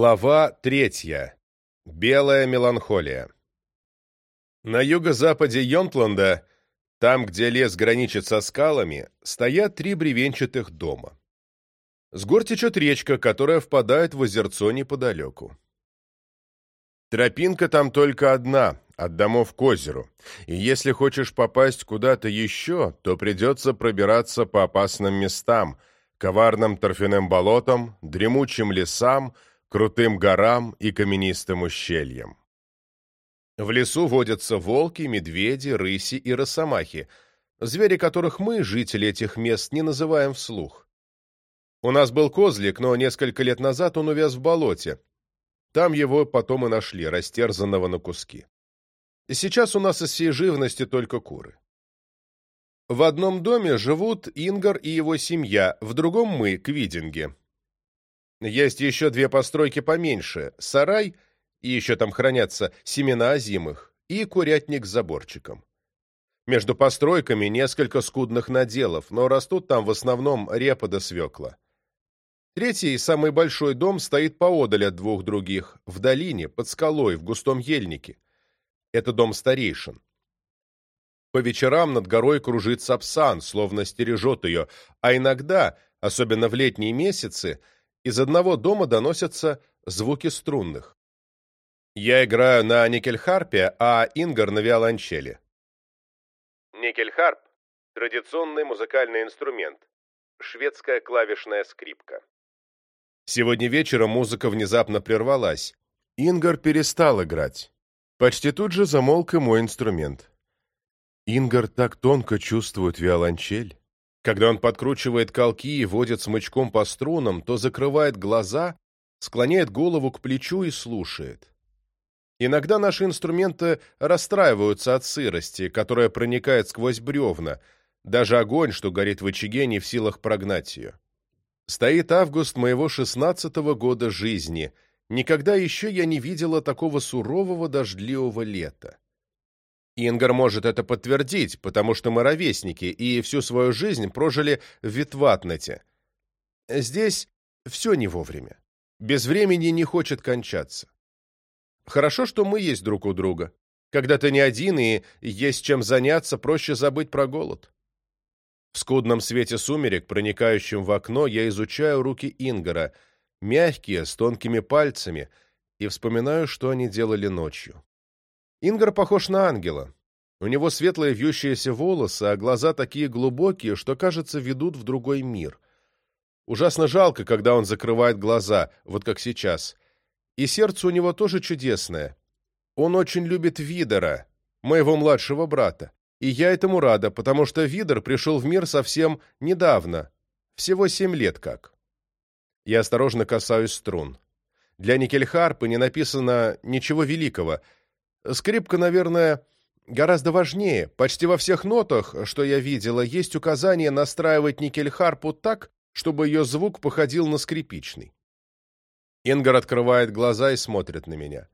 Глава третья. Белая меланхолия. На юго-западе Йонтланда, там, где лес граничит со скалами, стоят три бревенчатых дома. С гор течет речка, которая впадает в озерцо неподалеку. Тропинка там только одна, от домов к озеру, и если хочешь попасть куда-то еще, то придется пробираться по опасным местам, коварным торфяным болотам, дремучим лесам – крутым горам и каменистым ущельям. В лесу водятся волки, медведи, рыси и росомахи, звери которых мы, жители этих мест, не называем вслух. У нас был козлик, но несколько лет назад он увяз в болоте. Там его потом и нашли, растерзанного на куски. Сейчас у нас из всей живности только куры. В одном доме живут Ингар и его семья, в другом мы, квидинги. Есть еще две постройки поменьше, сарай, и еще там хранятся семена озимых, и курятник с заборчиком. Между постройками несколько скудных наделов, но растут там в основном репа да свекла. Третий и самый большой дом стоит поодаль от двух других, в долине, под скалой, в густом ельнике. Это дом старейшин. По вечерам над горой кружит сапсан, словно стережет ее, а иногда, особенно в летние месяцы, из одного дома доносятся звуки струнных. Я играю на никельхарпе, а Ингар на виолончели. Никельхарп – традиционный музыкальный инструмент, шведская клавишная скрипка. Сегодня вечером музыка внезапно прервалась. Ингар перестал играть. Почти тут же замолк и мой инструмент. Ингар так тонко чувствует виолончель. Когда он подкручивает колки и водит смычком по струнам, то закрывает глаза, склоняет голову к плечу и слушает. Иногда наши инструменты расстраиваются от сырости, которая проникает сквозь бревна. Даже огонь, что горит в очаге, не в силах прогнать ее. Стоит август моего шестнадцатого года жизни. Никогда еще я не видела такого сурового дождливого лета. Ингар может это подтвердить, потому что мы ровесники и всю свою жизнь прожили в Витватнете. Здесь все не вовремя. Без времени не хочет кончаться. Хорошо, что мы есть друг у друга. Когда ты не один и есть чем заняться, проще забыть про голод. В скудном свете сумерек, проникающем в окно, я изучаю руки Ингара, мягкие, с тонкими пальцами, и вспоминаю, что они делали ночью. Ингар похож на ангела. У него светлые вьющиеся волосы, а глаза такие глубокие, что, кажется, ведут в другой мир. Ужасно жалко, когда он закрывает глаза, вот как сейчас. И сердце у него тоже чудесное. Он очень любит Видера, моего младшего брата. И я этому рада, потому что Видер пришел в мир совсем недавно, всего семь лет как. Я осторожно касаюсь струн. Для никельхарпы не написано ничего великого — Скрипка, наверное, гораздо важнее. Почти во всех нотах, что я видела, есть указание настраивать никель-харпу так, чтобы ее звук походил на скрипичный. Ингар открывает глаза и смотрит на меня.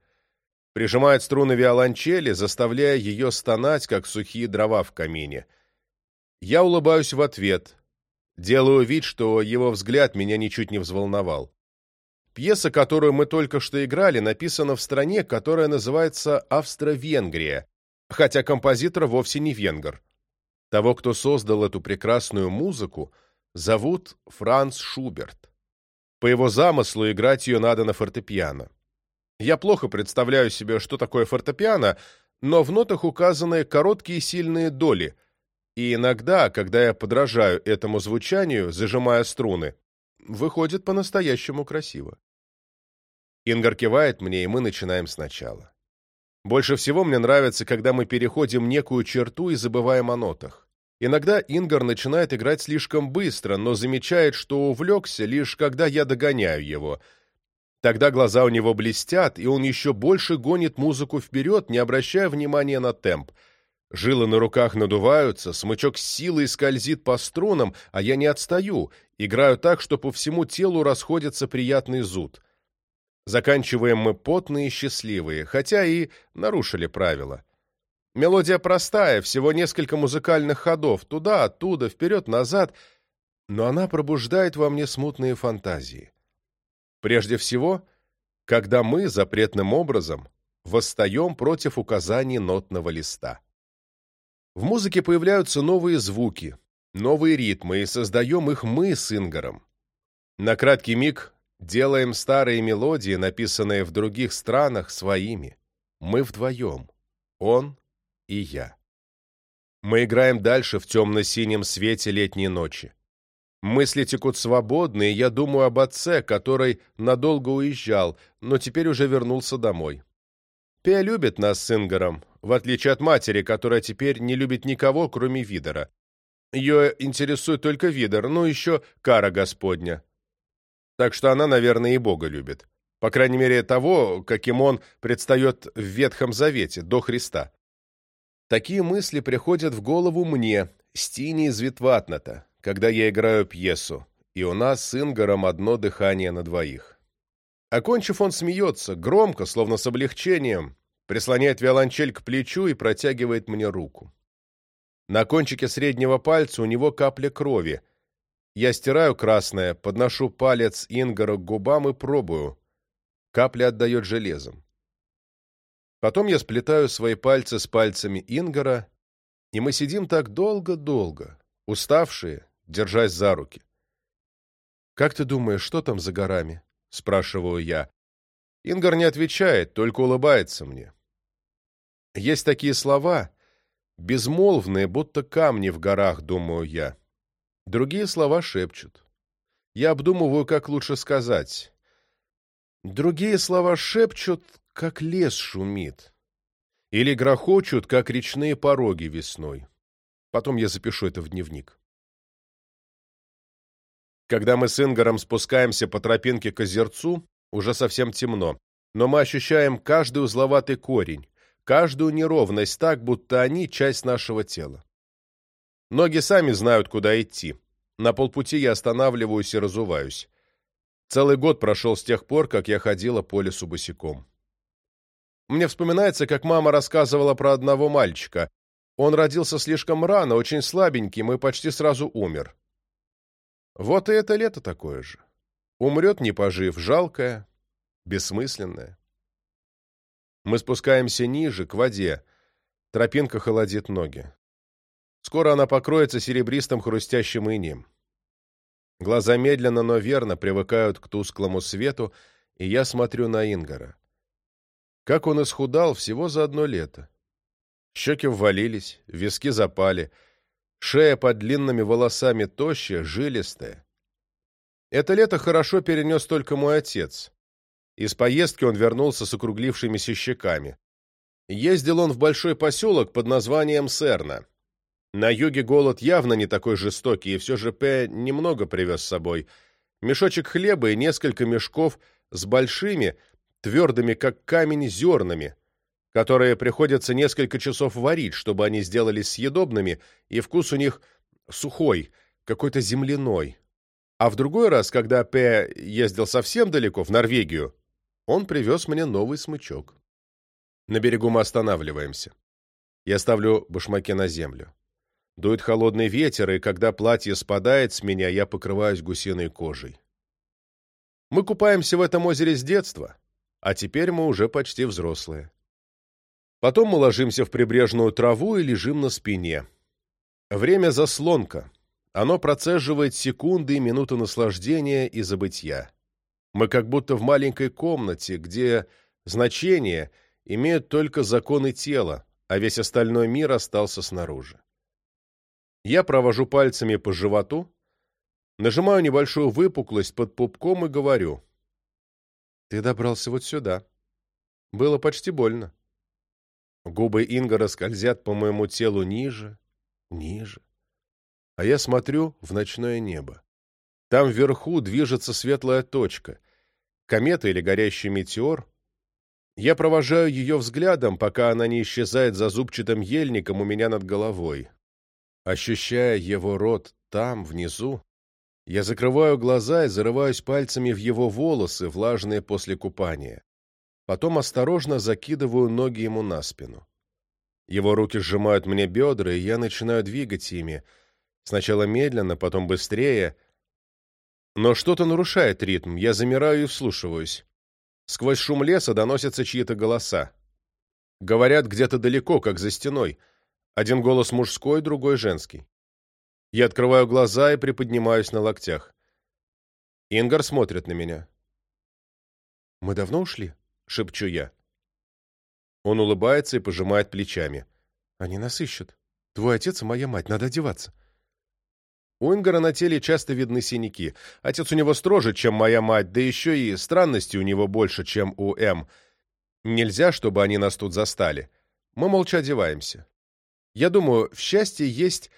Прижимает струны виолончели, заставляя ее стонать, как сухие дрова в камине. Я улыбаюсь в ответ. Делаю вид, что его взгляд меня ничуть не взволновал. Пьеса, которую мы только что играли, написана в стране, которая называется Австро-Венгрия, хотя композитор вовсе не венгр. Того, кто создал эту прекрасную музыку, зовут Франц Шуберт. По его замыслу играть ее надо на фортепиано. Я плохо представляю себе, что такое фортепиано, но в нотах указаны короткие сильные доли, и иногда, когда я подражаю этому звучанию, зажимая струны, выходит по-настоящему красиво. Ингар кивает мне, и мы начинаем сначала. Больше всего мне нравится, когда мы переходим некую черту и забываем о нотах. Иногда Ингар начинает играть слишком быстро, но замечает, что увлекся, лишь когда я догоняю его. Тогда глаза у него блестят, и он еще больше гонит музыку вперед, не обращая внимания на темп. Жилы на руках надуваются, смычок с силой скользит по струнам, а я не отстаю, играю так, что по всему телу расходится приятный зуд — Заканчиваем мы потные и счастливые, хотя и нарушили правила. Мелодия простая, всего несколько музыкальных ходов, туда, оттуда, вперед, назад, но она пробуждает во мне смутные фантазии. Прежде всего, когда мы запретным образом восстаем против указаний нотного листа. В музыке появляются новые звуки, новые ритмы, и создаем их мы с Ингаром. На краткий миг Делаем старые мелодии, написанные в других странах, своими. Мы вдвоем. Он и я. Мы играем дальше в темно-синем свете летней ночи. Мысли текут свободные. я думаю об отце, который надолго уезжал, но теперь уже вернулся домой. Пия любит нас с Ингаром, в отличие от матери, которая теперь не любит никого, кроме Видера. Ее интересует только Видер, ну еще кара Господня так что она, наверное, и Бога любит. По крайней мере, того, каким он предстает в Ветхом Завете, до Христа. Такие мысли приходят в голову мне, Стине из Витватната, когда я играю пьесу, и у нас с Ингором одно дыхание на двоих. Окончив, он смеется, громко, словно с облегчением, прислоняет виолончель к плечу и протягивает мне руку. На кончике среднего пальца у него капля крови — я стираю красное, подношу палец Ингара к губам и пробую. Капля отдает железом. Потом я сплетаю свои пальцы с пальцами Ингара, и мы сидим так долго-долго, уставшие, держась за руки. «Как ты думаешь, что там за горами?» — спрашиваю я. Ингар не отвечает, только улыбается мне. Есть такие слова, безмолвные, будто камни в горах, думаю я. Другие слова шепчут. Я обдумываю, как лучше сказать. Другие слова шепчут, как лес шумит. Или грохочут, как речные пороги весной. Потом я запишу это в дневник. Когда мы с Ингаром спускаемся по тропинке к озерцу, уже совсем темно, но мы ощущаем каждый узловатый корень, каждую неровность так, будто они — часть нашего тела. Ноги сами знают, куда идти. На полпути я останавливаюсь и разуваюсь. Целый год прошел с тех пор, как я ходила по лесу босиком. Мне вспоминается, как мама рассказывала про одного мальчика. Он родился слишком рано, очень слабеньким и почти сразу умер. Вот и это лето такое же. Умрет, не пожив, жалкое, бессмысленное. Мы спускаемся ниже, к воде. Тропинка холодит ноги. Скоро она покроется серебристым хрустящим инием. Глаза медленно, но верно привыкают к тусклому свету, и я смотрю на Ингара. Как он исхудал всего за одно лето. Щеки ввалились, виски запали, шея под длинными волосами тощая, жилистая. Это лето хорошо перенес только мой отец. Из поездки он вернулся с округлившимися щеками. Ездил он в большой поселок под названием Серна на юге голод явно не такой жестокий, и все же П. немного привез с собой. Мешочек хлеба и несколько мешков с большими, твердыми, как камень, зернами, которые приходится несколько часов варить, чтобы они сделались съедобными, и вкус у них сухой, какой-то земляной. А в другой раз, когда П. ездил совсем далеко, в Норвегию, он привез мне новый смычок. На берегу мы останавливаемся. Я ставлю башмаки на землю. Дует холодный ветер, и когда платье спадает с меня, я покрываюсь гусиной кожей. Мы купаемся в этом озере с детства, а теперь мы уже почти взрослые. Потом мы ложимся в прибрежную траву и лежим на спине. Время заслонка. Оно процеживает секунды и минуты наслаждения и забытья. Мы как будто в маленькой комнате, где значение имеют только законы тела, а весь остальной мир остался снаружи. Я провожу пальцами по животу, нажимаю небольшую выпуклость под пупком и говорю. «Ты добрался вот сюда. Было почти больно». Губы Ингара скользят по моему телу ниже, ниже. А я смотрю в ночное небо. Там вверху движется светлая точка. Комета или горящий метеор. Я провожаю ее взглядом, пока она не исчезает за зубчатым ельником у меня над головой. Ощущая его рот там, внизу, я закрываю глаза и зарываюсь пальцами в его волосы, влажные после купания. Потом осторожно закидываю ноги ему на спину. Его руки сжимают мне бедра, и я начинаю двигать ими. Сначала медленно, потом быстрее. Но что-то нарушает ритм, я замираю и вслушиваюсь. Сквозь шум леса доносятся чьи-то голоса. Говорят где-то далеко, как за стеной — один голос мужской, другой женский. Я открываю глаза и приподнимаюсь на локтях. Ингар смотрит на меня. «Мы давно ушли?» — шепчу я. Он улыбается и пожимает плечами. «Они нас ищут. Твой отец и моя мать. Надо одеваться». У Ингара на теле часто видны синяки. Отец у него строже, чем моя мать, да еще и странностей у него больше, чем у М. Нельзя, чтобы они нас тут застали. Мы молча одеваемся. Я думаю, в счастье есть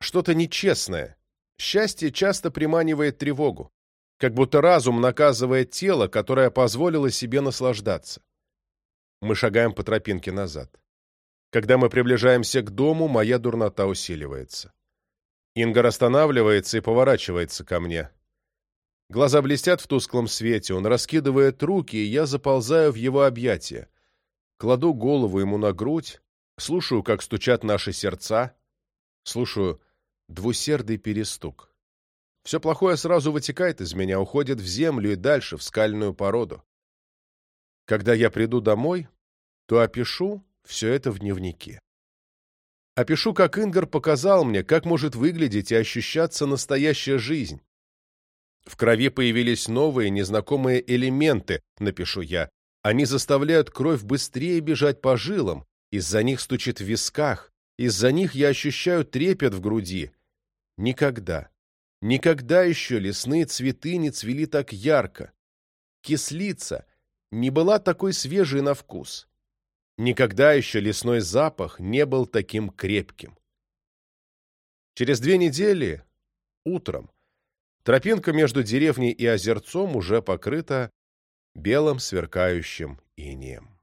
что-то нечестное. Счастье часто приманивает тревогу, как будто разум наказывает тело, которое позволило себе наслаждаться. Мы шагаем по тропинке назад. Когда мы приближаемся к дому, моя дурнота усиливается. Ингар останавливается и поворачивается ко мне. Глаза блестят в тусклом свете, он раскидывает руки, и я заползаю в его объятия. Кладу голову ему на грудь, Слушаю, как стучат наши сердца, слушаю двусердый перестук. Все плохое сразу вытекает из меня, уходит в землю и дальше, в скальную породу. Когда я приду домой, то опишу все это в дневнике. Опишу, как Ингар показал мне, как может выглядеть и ощущаться настоящая жизнь. В крови появились новые, незнакомые элементы, напишу я. Они заставляют кровь быстрее бежать по жилам, из-за них стучит в висках, из-за них я ощущаю трепет в груди. Никогда, никогда еще лесные цветы не цвели так ярко. Кислица не была такой свежей на вкус. Никогда еще лесной запах не был таким крепким. Через две недели, утром, тропинка между деревней и озерцом уже покрыта белым сверкающим инеем.